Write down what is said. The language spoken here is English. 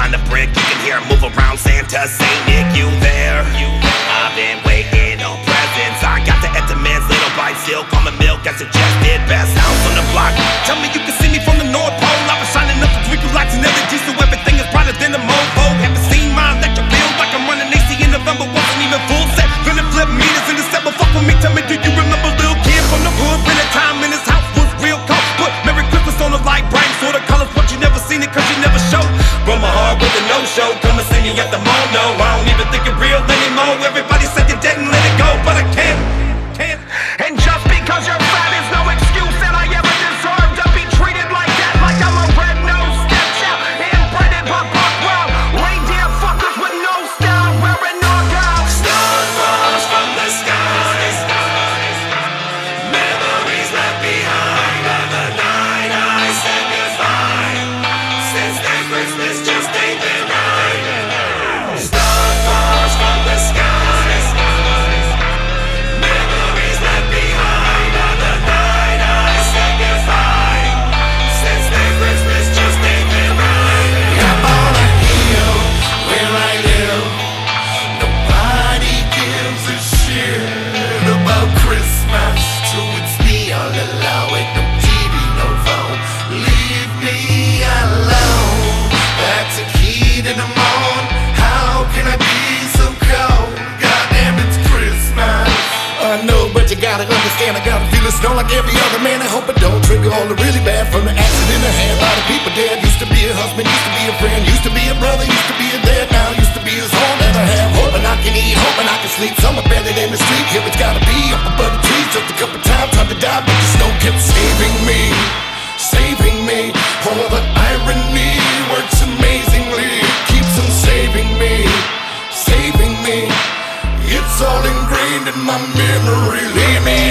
Behind the brick. You can hear him move around. Santa, Saint Nick, you there? I've been waiting on presents. I got to at the man's little bite. Still coming milk. I suggested best sounds on the block. Snow like every other man. I hope it don't trigger all the really bad from the accident I had. A lot of people dead. Used to be a husband, used to be a friend, used to be a brother, used to be a dad. Now used to be his home that I have. Hoping I can eat, hoping I can sleep. Somewhere better than the street. Here it's gotta be up above the trees. Just a couple times, time to die, but the snow kept saving me, saving me. Oh, the irony works amazingly. Keeps on saving me, saving me. It's all ingrained in my memory. Leave me